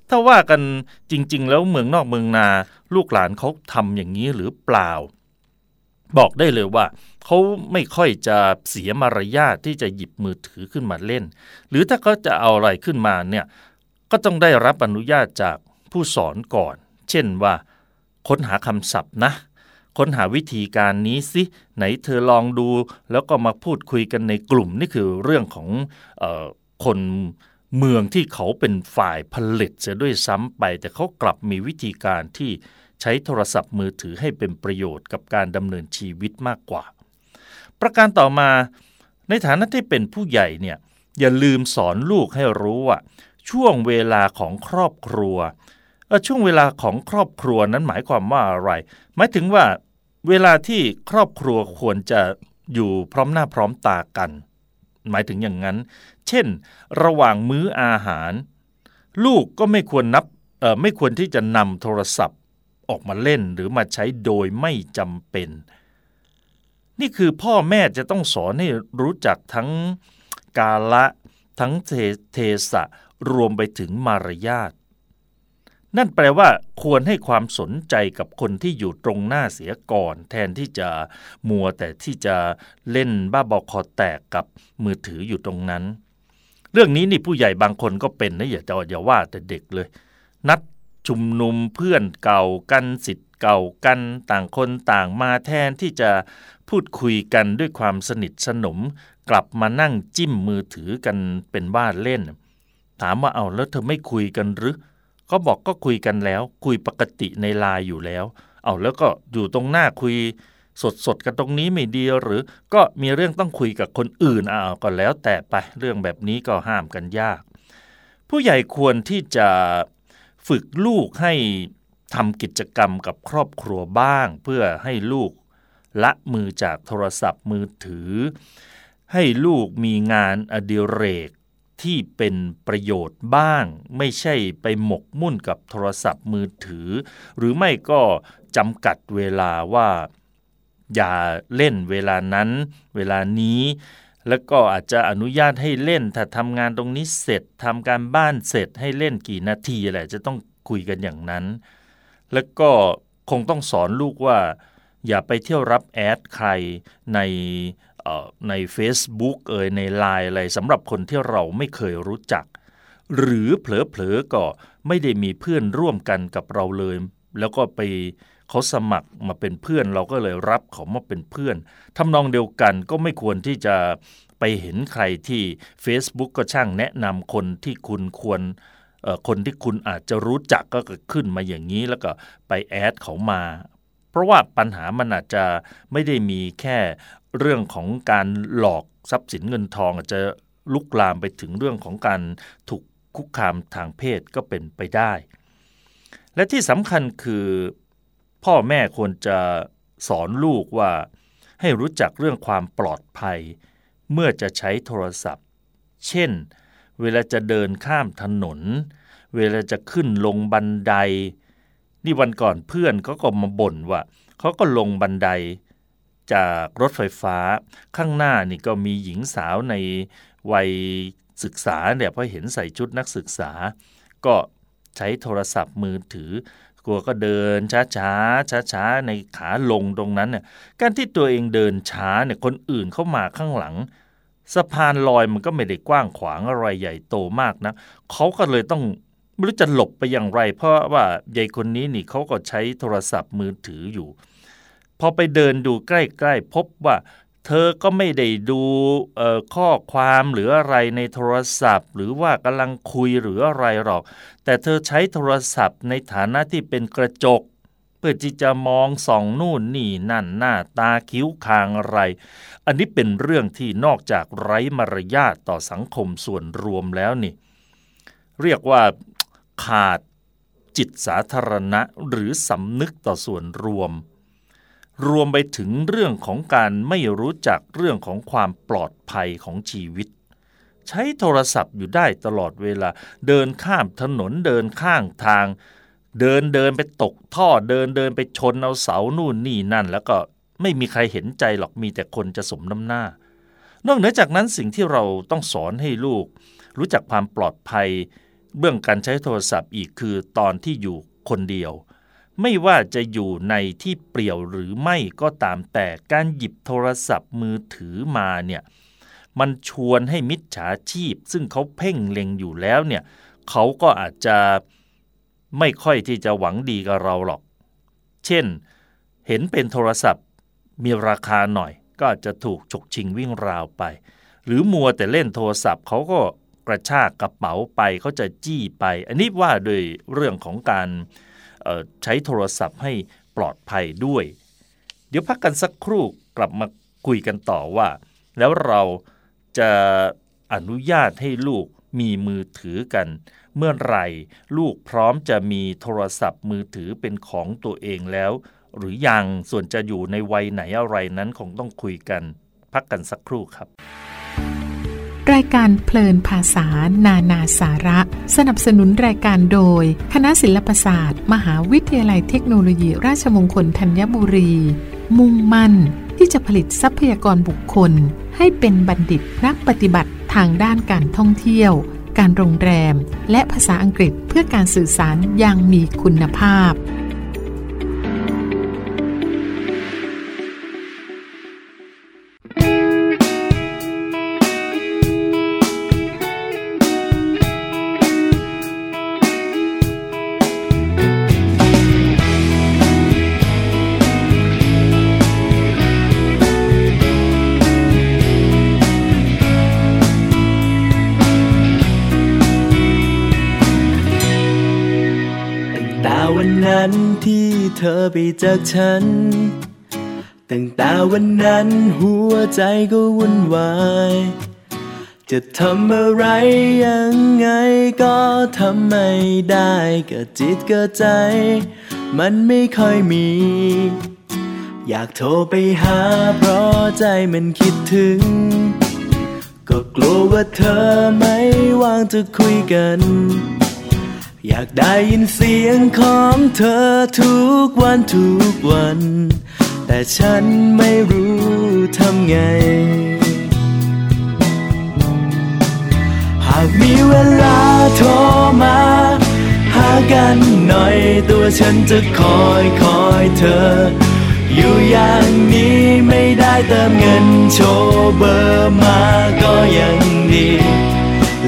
ถ้าว่ากันจริง ๆ แล้วเมืองนอกเมืองนา ลูกหลานเขาทำอย่างนี้หรือเปล่า บอกได้เลยว่า เขาไม่ค่อยจะเสียมารยาทที่จะหยิบมือถือขึ้นมาเล่น หรือถ้าเขาจะเอาอะไรขึ้นมาเนี่ยก็ต้องได้รับอนุญาตจากผู้สอนก่อน เช่นว่า ค้นหาคำศัพท์นะ ค้นหาวิธีการนี้สิไหนเธอลองดู แล้วก็มาพูดคุยกันในกลุ่มนี่คือเรื่องของออคนเมืองที่เขาเป็นฝ่ายผลิตเสียด้วยซ้ำไป แต่เขากลับมีวิธีการที่ใช้โทรศัพท์มือถือให้เป็นประโยชน์กับการดำเนินชีวิตมากกว่า ประการต่อมาในฐานะที่เป็นผู้ใหญ่เนี่ยอย่าลืมสอนลูกให้รู้ว่าช่วงเวลาของครอบครัวช่วงเวลาของครอบครัวนั้นหมายความว่าอะไร หมายถึงว่าเวลาที่ครอบครัวควรจะอยู่พร้อมหน้าพร้อมตากัน หมายถึงอย่างนั้น เช่น ระหว่างมื้ออาหาร ลูกก็ไม่ควรนับไม่ควรที่จะนำโทรศัพท์ออกมาเล่นหรือมาใช้โดยไม่จำเป็น นี่คือพ่อแม่จะต้องสอนให้รู้จักทั้งกาละทั้งเทเทสะรวมไปถึงมารยาทนั่นแปลว่าควรให้ความสนใจกับคนที่อยู่ตรงหน้าเสียก่อน แทนที่จะมัวแต่ที่จะเล่นบ้าบอคอแตกกับมือถืออยู่ตรงนั้น เรื่องนี้นี่ผู้ใหญ่บางคนก็เป็นนะอย่าจะอย่าว่าแต่เด็กเลย นัดชุมนุมเพื่อนเก่ากันสิทธิ เก่ากันต่างคนต่างมาแทนที่จะพูดคุยกันด้วยความสนิทสนม กลับมานั่งจิ้มมือถือกันเป็นบ้าเล่น ถามว่าเอาแล้วเธอไม่คุยกันหรือเขาบอกก็คุยกันแล้ว คุยปกติในไลน์อยู่แล้ว เอาแล้วก็อยู่ตรงหน้าคุย สดสดกันตรงนี้ไม่ดีหรือ ก็มีเรื่องต้องคุยกับคนอื่นเอาก็แล้วแต่ไปเรื่องแบบนี้ก็ห้ามกันยาก ผู้ใหญ่ควรที่จะฝึกลูกให้ ทำกิจกรรมกับครอบครัวบ้าง เพื่อให้ลูกละมือจากโทรศัพท์มือถือ ให้ลูกมีงานอดิเรกที่เป็นประโยชน์บ้าง ไม่ใช่ไปหมกมุ่นกับโทรศัพท์มือถือ หรือไม่ก็จำกัดเวลาว่าอย่าเล่นเวลานั้น เวลานี้ แล้วก็อาจจะอนุญาตให้เล่น ถ้าทำงานตรงนี้เสร็จทำการบ้านเสร็จให้เล่นกี่นาทีอะไรจะต้องคุยกันอย่างนั้น แล้วก็คงต้องสอนลูกว่า อย่าไปเที่ยวรับแอดใครในใน Facebook เอ่ยในไลน์อะไรสำหรับคนที่เราไม่เคยรู้จัก หรือเผลอๆก็ไม่ได้มีเพื่อนร่วมกันกับเราเลย แล้วก็ไปเขาสมัครมาเป็นเพื่อนเราก็เลยรับเขามาเป็นเพื่อนทำนองเดียวกันก็ไม่ควรที่จะไปเห็นใครที่ Facebook ก็ช่างแนะนำคนที่คุณควร คนที่คุณอาจจะรู้จักก็ขึ้นมาอย่างนี้แล้วก็ไปแอดเขามา เพราะว่าปัญหามันอาจจะไม่ได้มีแค่เรื่องของการหลอกทรัพย์สินเงินทอง อาจจะลุกลามไปถึงเรื่องของการถูกคุกคามทางเพศก็เป็นไปได้ และที่สำคัญคือพ่อแม่ควรจะสอนลูกว่าให้รู้จักเรื่องความปลอดภัย เมื่อจะใช้โทรศัพท์ เช่น เวลาจะเดินข้ามถนน เวลาจะขึ้นลงบันได นี่วันก่อนเพื่อนเขาก็มาบ่นว่าเขาก็ลงบันไดจากรถไฟฟ้าข้างหน้านี่ก็มีหญิงสาวในวัยศึกษาเนี่ยพอเห็นใส่ชุดนักศึกษา ก็ใช้โทรศัพท์มือถือกลัวก็เดินช้าช้าช้าช้าในขาลงตรงนั้นเนี่ยการที่ตัวเองเดินช้าเนี่ยคนอื่นเข้ามาข้างหลัง สะพานลอยมันก็ไม่ได้กว้างขวางอะไรใหญ่โตมากนะเขาก็เลยต้องไม่รู้จะหลบไปอย่างไร เพราะว่ายายคนนี้นี่เขาก็ใช้โทรศัพท์มือถืออยู่ พอไปเดินดูใกล้ๆ พบว่าเธอก็ไม่ได้ดูข้อความหรืออะไรในโทรศัพท์ หรือว่ากำลังคุยหรืออะไรหรอก แต่เธอใช้โทรศัพท์ในฐานะที่เป็นกระจก เพื่อที่จะมองส่องนู่นนี่นั่นหน้าตาคิ้วคางอะไร อันนี้เป็นเรื่องที่นอกจากไร้มารยาทต่อสังคมส่วนรวมแล้วนี่ เรียกว่าขาดจิตสาธารณะหรือสำนึกต่อส่วนรวม รวมไปถึงเรื่องของการไม่รู้จักเรื่องของความปลอดภัยของชีวิต ใช้โทรศัพท์อยู่ได้ตลอดเวลาเดินข้ามถนนเดินข้างทาง เดินเดินไปตกท่อเดินเดินไปชนเอาเสานู่นนี่นั่น แล้วก็ไม่มีใครเห็นใจหรอกมีแต่คนจะสมน้ำหน้า นอกเหนือจากนั้นสิ่งที่เราต้องสอนให้ลูก รู้จักความปลอดภัยเบื้องการใช้โทรศัพท์อีกคือตอนที่อยู่คนเดียว ไม่ว่าจะอยู่ในที่เปลี่ยวหรือไม่ก็ตามแต่การหยิบโทรศัพท์มือถือมาเนี่ยมันชวนให้มิจฉาชีพ ซึ่งเขาเพ่งเล็งอยู่แล้วเนี่ยเขาก็อาจจะ ไม่ค่อยที่จะหวังดีกับเราหรอก เช่น เห็นเป็นโทรศัพท์ มีราคาหน่อย ก็อาจจะถูกฉกชิงวิ่งราวไป หรือมัวแต่เล่นโทรศัพท์เขาก็กระชากกระเป๋าไปเขาจะจี้ไป อันนี้ว่าโดยเรื่องของการใช้โทรศัพท์ให้ปลอดภัยด้วย เดี๋ยวพักกันสักครู่กลับมาคุยกันต่อว่า แล้วเราจะอนุญาตให้ลูกมีมือถือกัน เมื่อไหร่ ลูกพร้อมจะมีโทรศัพท์มือถือเป็นของตัวเองแล้ว หรือยังส่วนจะอยู่ในวัยไหนอะไรนั้นคงต้องคุยกัน พักกันสักครู่ครับ
รายการเพลินภาษา นานาสาระ สนับสนุนรายการโดย คณะศิลปศาสตร์ มหาวิทยาลัยเทคโนโลยี ราชมงคลธัญบุรี มุ่งมั่นที่จะผลิตทรัพยากรบุคคล ให้เป็นบัณฑิตนักปฏิบัติทางด้านการท่องเที่ยว การโรงแรม และภาษาอังกฤษเพื่อการสื่อสารอย่างมีคุณภาพ
อไปจากฉัน ตั้งแต่วันนั้นหัวใจก็วุ่นวาย จะทำอะไรยังไงก็ทำไม่ได้ก็จิตก็ใจ มันไม่ค่อยมี อยากโทรไปหาเพราะใจมันคิดถึง ก็กลัวว่าเธอไม่ว่างจะคุยกัน อยากได้ยินเสียงของเธอทุกวันทุกวัน แต่ฉันไม่รู้ทำไง หากมีเวลาโทรมา หากันหน่อยตัวฉันจะคอยคอยเธอ อยู่อย่างนี้ไม่ได้เติมเงินโชว์เบอร์มาก็ยังดี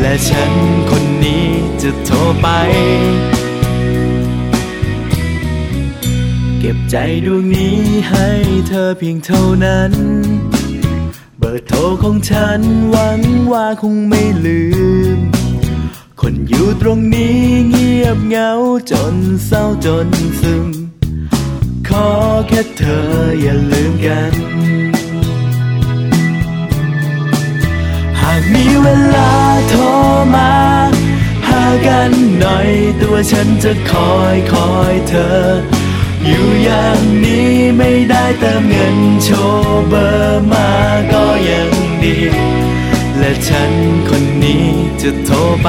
และฉันคนนี้จะโทรไป เก็บใจดวงนี้ให้เธอเพียงเท่านั้น เบอร์โทรของฉันหวังว่าคงไม่ลืม คนอยู่ตรงนี้เงียบเหงาจนเศร้าจนซึม ขอแค่เธออย่าลืมกันากมีเวลาโทรมา หากันหน่อยตัวฉันจะคอยคอยเธอ อยู่อย่างนี้ไม่ได้เติมเงินโชว์เบอร์มาก็ยังดี และฉันคนนี้จะโทรไป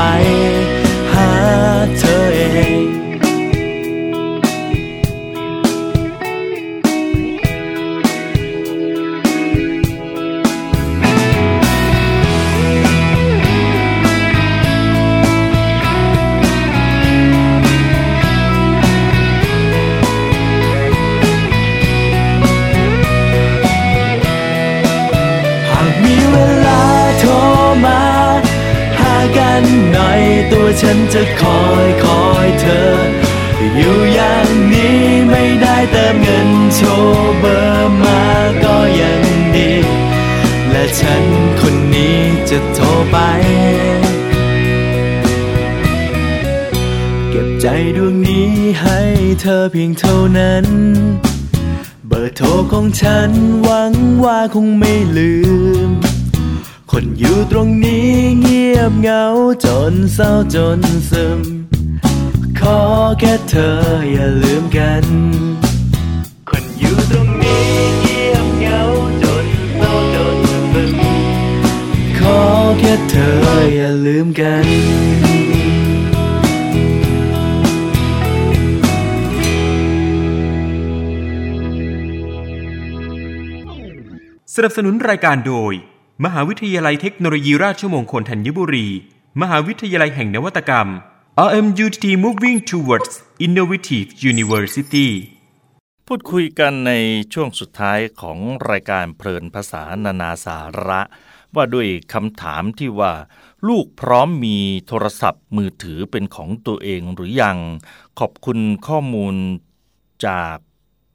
เศร้าจนซึม ขอแค่เธออย่าลืมกัน คนอยู่ตรงนี้เงียบเหงาจนเศร้าจนซึม ขอแค่เธออย่าลืมกัน
สนับสนุนรายการโดย มหาวิทยาลัยเทคโนโลยีราชมงคลธัญบุรี มหาวิทยาลัยแห่งนวัตกรรม RMUTT Moving Towards Innovative University
พูดคุยกันในช่วงสุดท้ายของรายการเพลินภาษานานาสาระ ว่าด้วยคำถามที่ว่า ลูกพร้อมมีโทรศัพท์มือถือเป็นของตัวเองหรือยัง ขอบคุณข้อมูลจาก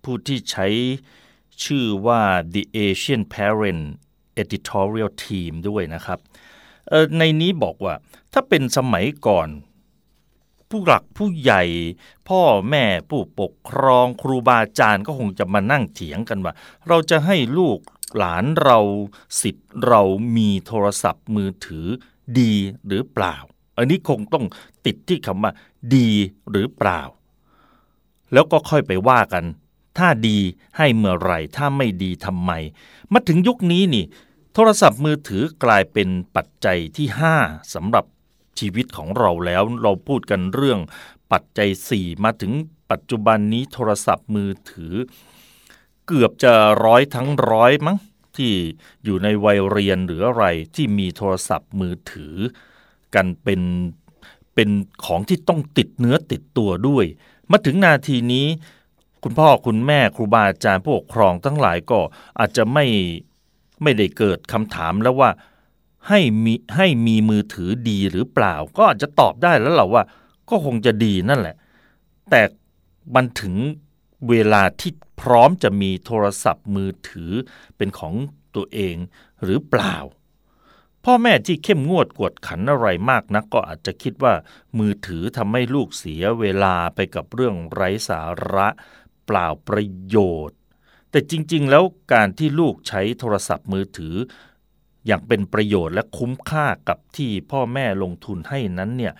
ผู้ที่ใช้ชื่อว่า The Asian Parent Editorial Team ด้วยนะครับ ในนี้บอกว่า ถ้าเป็นสมัยก่อน ผู้หลักผู้ใหญ่ พ่อแม่ผู้ปกครองครูบาอาจารย์ก็คงจะมานั่งเถียงกันว่า เราจะให้ลูกหลานเราสิทธิ์เรามีโทรศัพท์มือถือดีหรือเปล่า อันนี้คงต้องติดที่คำว่า ดีหรือเปล่า แล้วก็ค่อยไปว่ากัน ถ้าดีให้เมื่อไหร่ถ้าไม่ดีทำไม มาถึงยุคนี้นี่ โทรศัพท์มือถือกลายเป็นปัจจัยที่ 5สำหรับชีวิตของเราแล้วเราพูดกันเรื่องปัจจัย 4 มาถึงปัจจุบันนี้โทรศัพท์มือถือ เกือบจะร้อยทั้งร้อยมั้งที่อยู่ในวัยเรียนหรืออะไรที่มีโทรศัพท์มือถือ กันเป็นเป็นของที่ต้องติดเนื้อติดตัวด้วย มาถึงนาทีนี้ คุณพ่อคุณแม่ครูบาอาจารย์ผู้ปกครองทั้งหลายก็อาจจะไม่ ไม่ได้เกิดคำถามแล้วว่าให้มีให้มีมือถือดีหรือเปล่า ก็อาจจะตอบได้แล้วแหละว่า ก็คงจะดีนั่นแหละ แต่มันถึงเวลาที่พร้อมจะมีโทรศัพท์มือถือเป็นของตัวเองหรือเปล่า พ่อแม่ที่เข้มงวดกวดขันอะไรมากนัก ก็อาจจะคิดว่า มือถือทำให้ลูกเสียเวลาไปกับเรื่องไร้สาระ เปล่าประโยชน์ แต่จริง ๆ แล้วการที่ลูกใช้โทรศัพท์มือถือ อย่างเป็นประโยชน์และคุ้มค่ากับที่พ่อแม่ลงทุนให้นั้นเนี่ย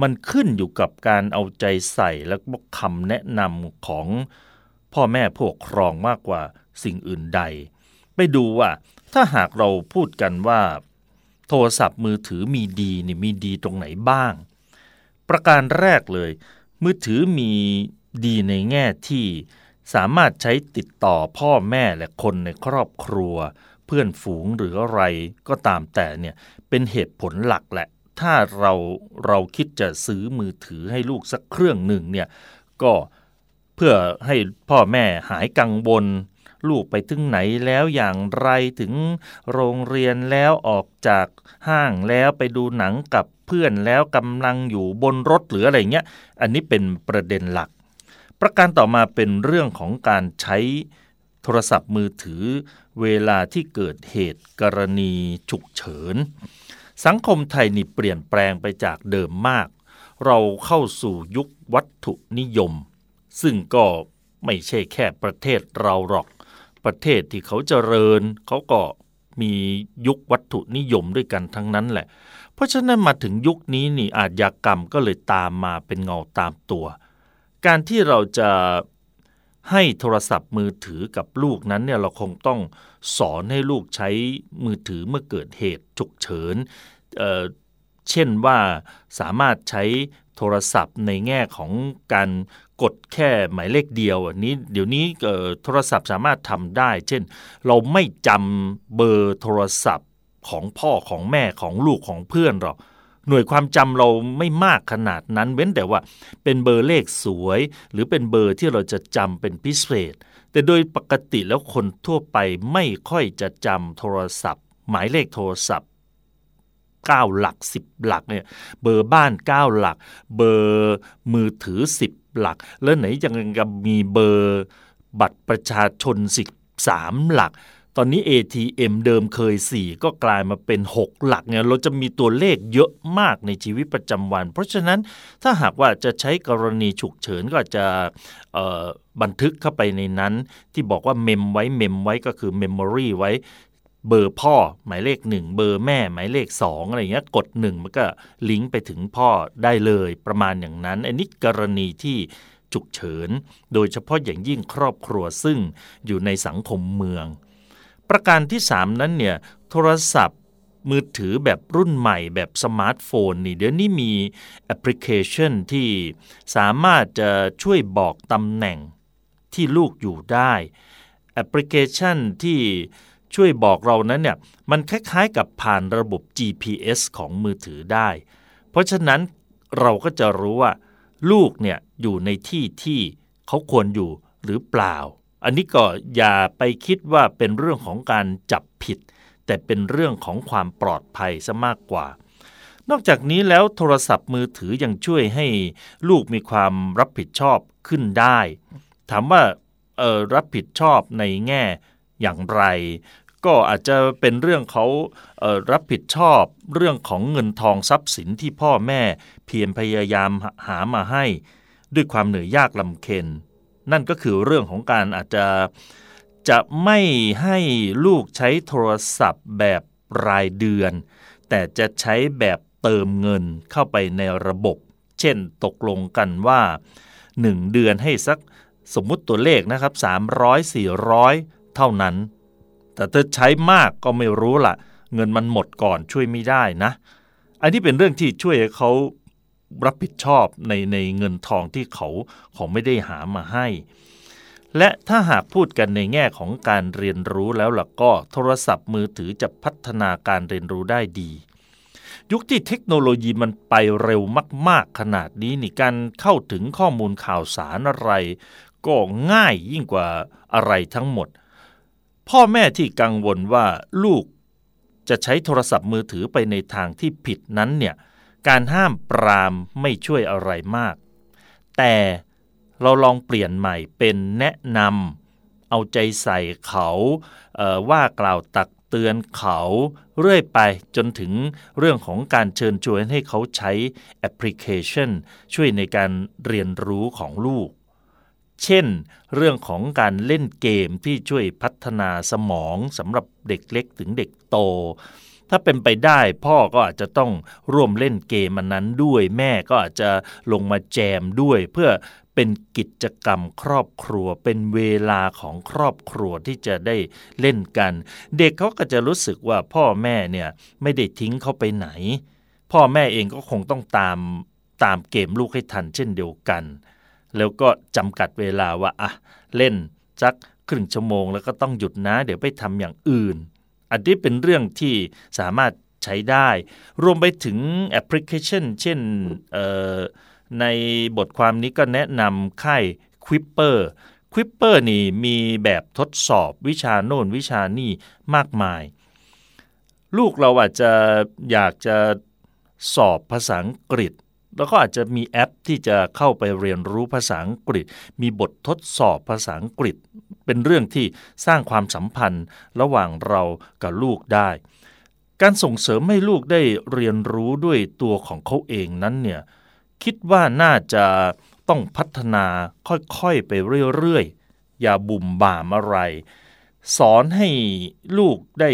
มันขึ้นอยู่กับการเอาใจใส่และคำแนะนำของพ่อแม่ผู้ปกครองมากกว่าสิ่งอื่นใด ไปดูว่า ถ้าหากเราพูดกันว่า โทรศัพท์มือถือมีดีนี่มีดีตรงไหนบ้าง ประการแรกเลย มือถือมีดีในแง่ที่ สามารถใช้ติดต่อพ่อแม่และคนในครอบครัว เพื่อนฝูงหรืออะไรก็ตามแต่เนี่ยเป็นเหตุผลหลักแหละ ถ้าเราเราคิดจะซื้อมือถือให้ลูกสักเครื่องหนึ่งเนี่ยก็เพื่อให้พ่อแม่หายกังวลลูกไปถึงไหนแล้วอย่างไรถึงโรงเรียนแล้วออกจากห้างแล้วไปดูหนังกับเพื่อนแล้วกำลังอยู่บนรถหรืออะไรเงี้ย อันนี้เป็นประเด็นหลัก ประการต่อมาเป็นเรื่องของการใช้โทรศัพท์มือถือ เวลาที่เกิดเหตุกรณีฉุกเฉิน สังคมไทยนี่เปลี่ยนแปลงไปจากเดิมมาก เราเข้าสู่ยุควัตถุนิยม ซึ่งก็ไม่ใช่แค่ประเทศเราหรอก ประเทศที่เขาเจริญเขาก็มียุควัตถุนิยมด้วยกันทั้งนั้นแหละ เพราะฉะนั้นมาถึงยุคนี้นี่อาชญากรรมก็เลยตามมาเป็นเงาตามตัว การที่เราจะให้โทรศัพท์มือถือกับลูกนั้นเนี่ยเราคงต้องสอนให้ลูกใช้มือถือเมื่อเกิดเหตุฉุกเฉินเเช่นว่าสามารถใช้โทรศัพท์ในแง่ของการกดแค่หมายเลขเดียวอันนี้เดี๋ยวนี้โทรศัพท์สามารถทำได้ เช่น เราไม่จำเบอร์โทรศัพท์ของพ่อของแม่ของลูกของเพื่อนหรอก หน่วยความจำเราไม่มากขนาดนั้น เว้นแต่ว่าเป็นเบอร์เลขสวย หรือเป็นเบอร์ที่เราจะจำเป็นพิเศษ แต่โดยปกติแล้วคนทั่วไปไม่ค่อยจะจำโทรศัพท์ หมายเลขโทรศัพท์9หลัก 10 หลักเนี่ยเบอร์บ้าน 9 หลัก เบอร์มือถือ 10 หลัก แล้วไหนยังมีเบอร์บัตรประชาชน 13 หลัก ตอนนี้ ATM เดิมเคย 4 ก็กลายมาเป็น 6 หลักเนี่ยเราจะมีตัวเลขเยอะมากในชีวิตประจำวัน เพราะฉะนั้นถ้าหากว่าจะใช้กรณีฉุกเฉินก็จะบันทึกเข้าไปในนั้น ที่บอกว่า mem ไว้ mem ไว้ก็คือ memory ไว้เบอร์พ่อหมายเลข 1 เบอร์แม่ หมายเลข 2 อะไรเงี้ยกด 1 มันก็ลิงก์ไปถึงพ่อได้เลยประมาณอย่างนั้น อันนี้กรณีที่ฉุกเฉิน โดยเฉพาะอย่างยิ่งครอบครัวซึ่งอยู่ในสังคมเมือง ประการที่ 3 นั้นเนี่ยโทรศัพท์มือถือแบบรุ่นใหม่แบบสมาร์ทโฟนนี่เดี๋ยวนี้มีแอปพลิเคชันที่สามารถจะช่วยบอกตำแหน่งที่ลูกอยู่ได้แอปพลิเคชันที่ช่วยบอกเรานั้นเนี่ยมันคล้ายๆกับผ่านระบบ GPS ของมือถือได้ เพราะฉะนั้นเราก็จะรู้ว่า ลูกเนี่ยอยู่ในที่ที่เขาควรอยู่หรือเปล่า อันนี้ก็อย่าไปคิดว่าเป็นเรื่องของการจับผิด แต่เป็นเรื่องของความปลอดภัยซะมากกว่า นอกจากนี้แล้วโทรศัพท์มือถือยังช่วยให้ลูกมีความรับผิดชอบขึ้นได้ ถามว่ารับผิดชอบในแง่อย่างไร ก็อาจจะเป็นเรื่องเขาเรับผิดชอบเรื่องของเงินทองทรัพย์สินที่พ่อแม่ เพียรพยายามหามาให้ ด้วยความเหนื่อยยากลำเค็น นั่นก็คือเรื่องของการอาจจะจะไม่ให้ลูกใช้โทรศัพท์แบบรายเดือน แต่จะใช้แบบเติมเงินเข้าไปในระบบ เช่นตกลงกันว่า 1 เดือนให้สักสมมุติตัวเลขนะครับ 300 400 เท่านั้น แต่ถ้าใช้มากก็ไม่รู้ละเงินมันหมดก่อนช่วยไม่ได้นะ อันนี้เป็นเรื่องที่ช่วยเขา รับผิดชอบในในเงินทองที่เขาเขาไม่ได้หามาให้ และถ้าหากพูดกันในแง่ของการเรียนรู้แล้วล่ะก็โทรศัพท์มือถือจะพัฒนาการเรียนรู้ได้ดี ยุคที่เทคโนโลยีมันไปเร็วมาก ๆ ขนาดนี้นี่การเข้าถึงข้อมูลข่าวสารอะไร ก็ง่ายยิ่งกว่าอะไรทั้งหมด พ่อแม่ที่กังวลว่าลูกจะใช้โทรศัพท์มือถือไปในทางที่ผิดนั้นเนี่ย การห้ามปรามไม่ช่วยอะไรมาก แต่เราลองเปลี่ยนใหม่เป็นแนะนำเอาใจใส่เขาเว่ากล่าวตักเตือนเขาเรื่อยไปจนถึงเรื่องของการเชิญชวนให้เขาใช้แอปพลิเคชัน ช่วยในการเรียนรู้ของลูก เช่น เรื่องของการเล่นเกมที่ช่วยพัฒนาสมองสำหรับเด็กเล็กถึงเด็กโต ถ้าเป็นไปได้พ่อก็อาจจะต้องร่วมเล่นเกมมันนั้นด้วยแม่ก็อาจจะลงมาแจมด้วย เพื่อเป็นกิจกรรมครอบครัว เป็นเวลาของครอบครัวที่จะได้เล่นกัน เด็กเขาก็จะรู้สึกว่าพ่อแม่เนี่ยไม่ได้ทิ้งเขาไปไหน พ่อแม่เองก็คงต้องตามตามเกมลูกให้ทันเช่นเดียวกัน แล้วก็จำกัดเวลาว่าอะเล่นสักครึ่งชั่วโมงแล้วก็ต้องหยุดนะ เดี๋ยวไปทำอย่างอื่น อันนี้เป็นเรื่องที่สามารถใช้ได้ รวมไปถึงแอปพลิเคชัน เช่นในบทความนี้ก็แนะนำค่าย Quipper Quipper นี่มีแบบทดสอบวิชาโน่นวิชานี่มากมาย ลูกเราอาจจะอยากจะสอบภาษาอังกฤษ แล้วก็อาจจะมีแอปที่จะเข้าไปเรียนรู้ภาษาอังกฤษ มีบททดสอบภาษาอังกฤษ เป็นเรื่องที่สร้างความสัมพันธ์ระหว่างเรากับลูกได้ การส่งเสริมให้ลูกได้เรียนรู้ด้วยตัวของเขาเองนั้นเนี่ยคิดว่าน่าจะต้องพัฒนาค่อยๆไปเรื่อยๆ อย่าบุ่มบ่ามอะไร สอนให้ลูกได้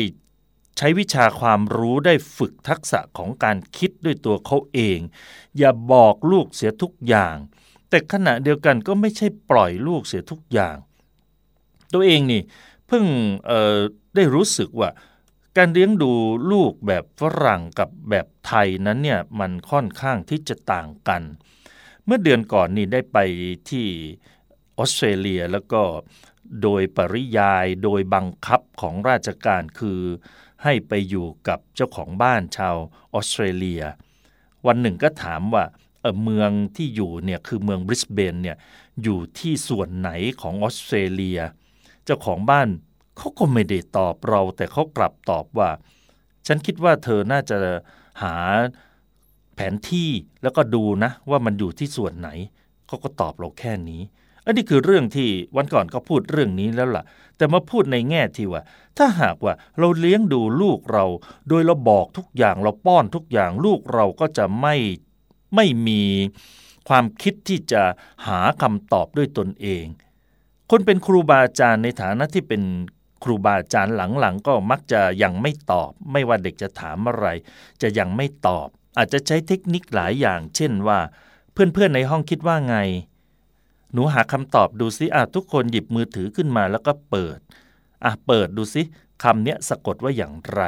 ใช้วิชาความรู้ได้ฝึกทักษะของการคิดด้วยตัวเขาเอง อย่าบอกลูกเสียทุกอย่าง แต่ขณะเดียวกันก็ไม่ใช่ปล่อยลูกเสียทุกอย่าง ตัวเองนี่เพิ่งได้รู้สึกว่าการเลี้ยงดูลูกแบบฝรั่งกับแบบไทยนั้นเนี่ยมันค่อนข้างที่จะต่างกัน เมื่อเดือนก่อนนี่ได้ไปที่ออสเตรเลียแล้วก็โดยปริยายโดยบังคับของราชการคือ ให้ไปอยู่กับเจ้าของบ้านชาวออสเตรเลีย วันหนึ่งก็ถามว่าเเมืองที่อยู่เนี่ยคือเมืองบริสเบนเนี่ยอยู่ที่ส่วนไหนของออสเตรเลีย เจ้าของบ้านเขาก็ไม่ได้ตอบเรา แต่เขากลับตอบว่า ฉันคิดว่าเธอน่าจะหาแผนที่แล้วก็ดูนะว่ามันอยู่ที่ส่วนไหนเขาก็ตอบเราแค่นี้อันนี้คือเรื่องที่วันก่อนก็พูดเรื่องนี้แล้วล่ะ แต่มาพูดในแง่ที่ว่า ถ้าหากว่าเราเลี้ยงดูลูกเรา โดยเราบอกทุกอย่างเราป้อนทุกอย่างลูกเราก็จะไม่ไม่มีความคิดที่จะหาคำตอบด้วยตนเอง คนเป็นครูบาอาจารย์ในฐานะที่เป็นครูบาอาจารย์หลังๆ ก็มักจะยังไม่ตอบ ไม่ว่าเด็กจะถามอะไร จะยังไม่ตอบ อาจจะใช้เทคนิคหลายอย่าง เช่นว่า เพื่อนๆในห้องคิดว่าไง หนูหาคำตอบดูซิอะทุกคนหยิบมือถือขึ้นมาแล้วก็เปิดอะเปิดดูซิคำเนี้ยสะกดว่าอย่างไร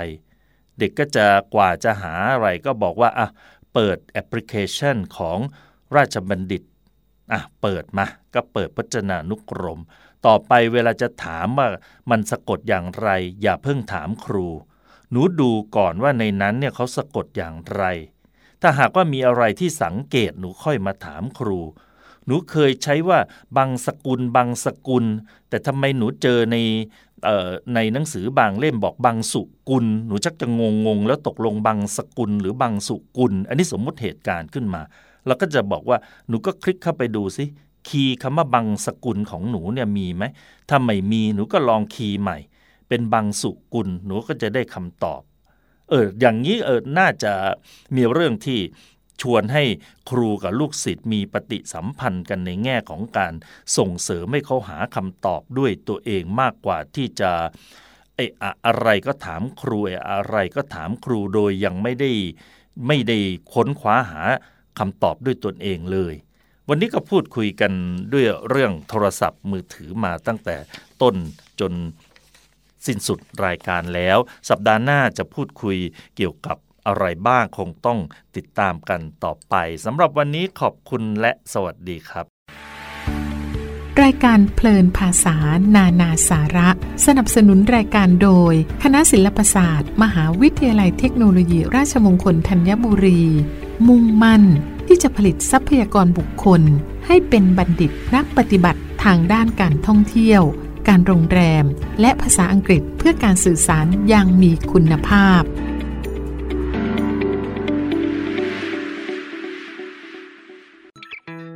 เด็กก็จะกว่าจะหาอะไรก็บอกว่าอะเปิดแอปพลิเคชันของราชบัณฑิตอะเปิดมา ก็เปิดพจนานุกรม ต่อไปเวลาจะถามว่ามันสะกดอย่างไร อย่าเพิ่งถามครู หนูดูก่อนว่าในนั้นเนี่ยเขาสะกดอย่างไร ถ้าหากว่ามีอะไรที่สังเกตหนูค่อยมาถามครู หนูเคยใช้ว่าบางสกุลบางสกุล แต่ทำไมหนูเจอในในหนังสือบางเล่มบอกบางสุกุล หนูชักจะงงงแล้วตกลงบางสกุลหรือบางสุกุล อันนี้สมมติเหตุการณ์ขึ้นมาเราก็จะบอกว่าหนูก็คลิกเข้าไปดูซิคีย์คำว่าบางสกุลของหนูเนี่ยมีไหมถ้าไม่มีหนูก็ลองคีย์ใหม่ เป็นบางสุกุลหนูก็จะได้คำตอบเอออย่างนี้เออน่าจะมีเรื่องที่ ชวนให้ครูกับลูกศิษย์มีปฏิสัมพันธ์กันในแง่ของการส่งเสริมให้เขาหาคำตอบด้วยตัวเองมากกว่าที่จะไอ้อะไรก็ถามครูไอ้อะไรก็ถามครูโดยยังไม่ได้ไม่ได้ค้นคว้าหาคำตอบด้วยตนเองเลย วันนี้ก็พูดคุยกันด้วยเรื่องโทรศัพท์มือถือมาตั้งแต่ต้นจนสิ้นสุดรายการแล้ว สัปดาห์หน้าจะพูดคุยเกี่ยวกับ อะไรบ้างคงต้องติดตามกันต่อไปสำหรับวันนี้ขอบคุณและสวัสดีครับ
รายการเพลินภาษา นานาสาระ สนับสนุนรายการโดย คณะศิลปศาสตร์ มหาวิทยาลัยเทคโนโลยี ราชมงคลธัญบุรี มุ่งมั่น ที่จะผลิตทรัพยากรบุคคล ให้เป็นบัณฑิตนักปฏิบัติทางด้านการท่องเที่ยว การโรงแรม และภาษาอังกฤษเพื่อการสื่อสารอย่างมีคุณภาพ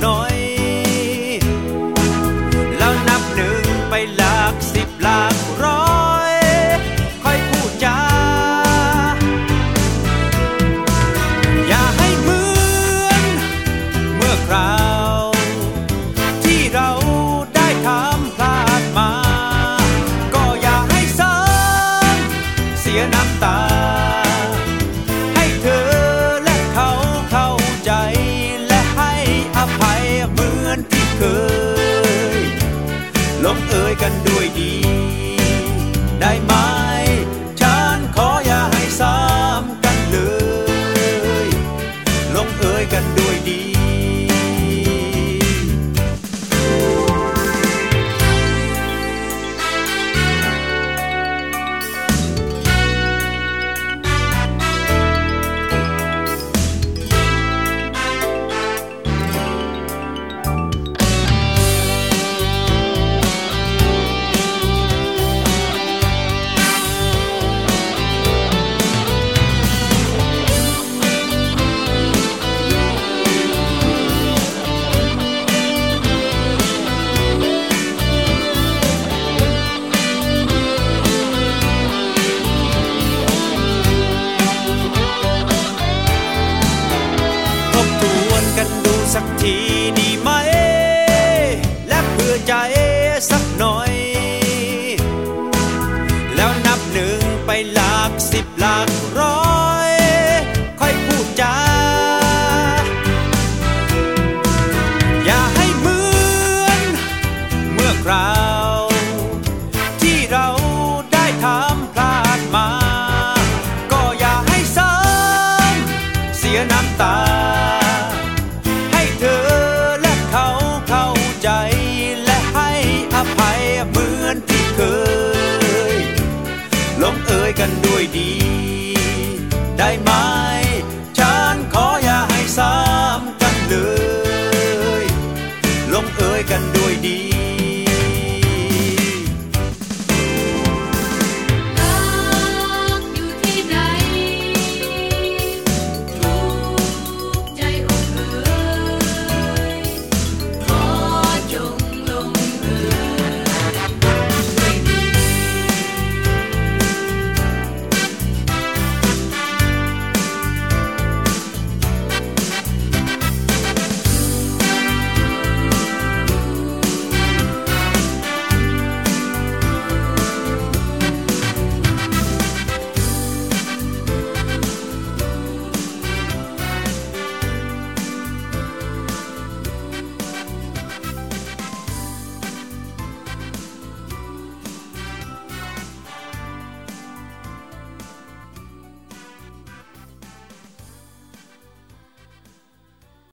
no หลักสิบหลักร้อย